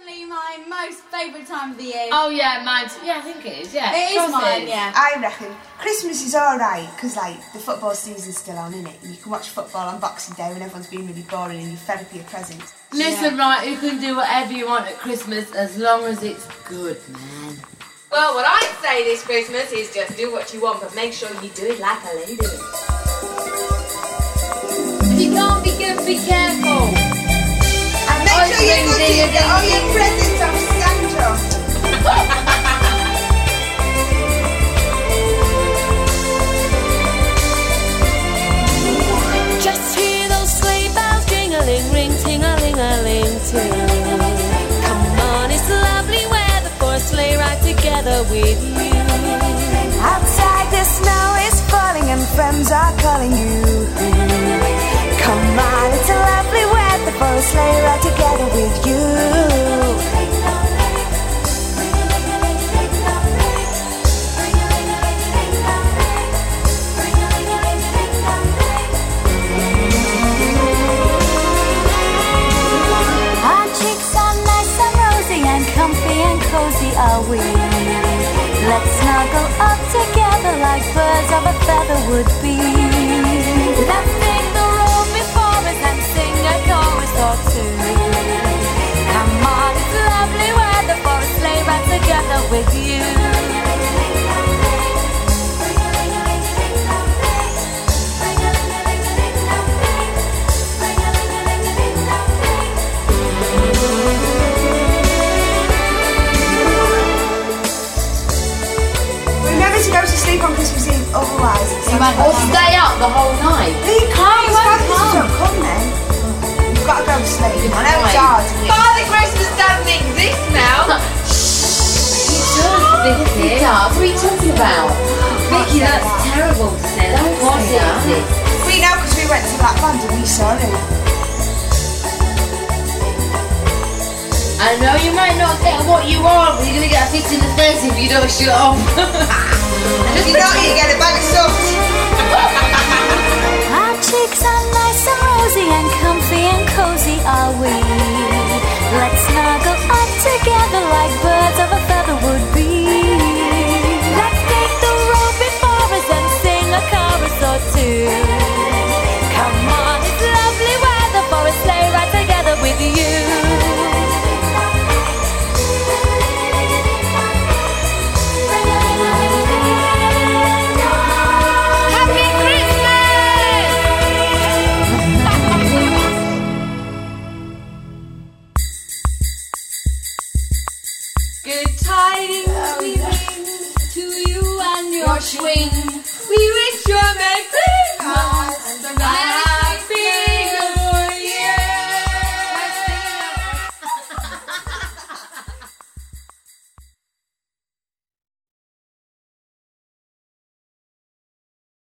Definitely my most favourite time of the year. Oh yeah, mine. Yeah, I think it is. Yeah, it Of mine, is. yeah. I reckon Christmas is alright because like the football season's still on, is it? And you can watch football on Boxing Day when everyone's being really boring and you're fed up your presents. Listen, right, you can do whatever you want at Christmas as long as it's good, man. Well, what I'd say this Christmas is just do what you want, but make sure you do it like a lady. If you can't be good, be careful. Ding, get all your presents off Santa. Just hear those sleigh bells jingling, ring, ting. Come on, it's lovely weather for a sleigh ride together with you. Outside the snow is falling and friends are calling you. Sleigh ride together with you. Our cheeks are nice and rosy and comfy and cozy are we. Let's snuggle up together like birds of a feather would otherwise it's Or stay up the whole night. No, you can't. It's Father's don't come then. You've got to go to sleep. I know it's hard. Father Christmas doesn't exist now. Vicky, what are you talking about? Vicky, that's terrible to say. Of course it. We know because we went to that band and we saw it. I know you might not get what you want, but you're gonna get a fist in the face if you don't shut up. If you don't, you get a bag of salt. Cheeks are nice and rosy and comfy and cozy are we. Let's snuggle up together like birds of a Christmas! Good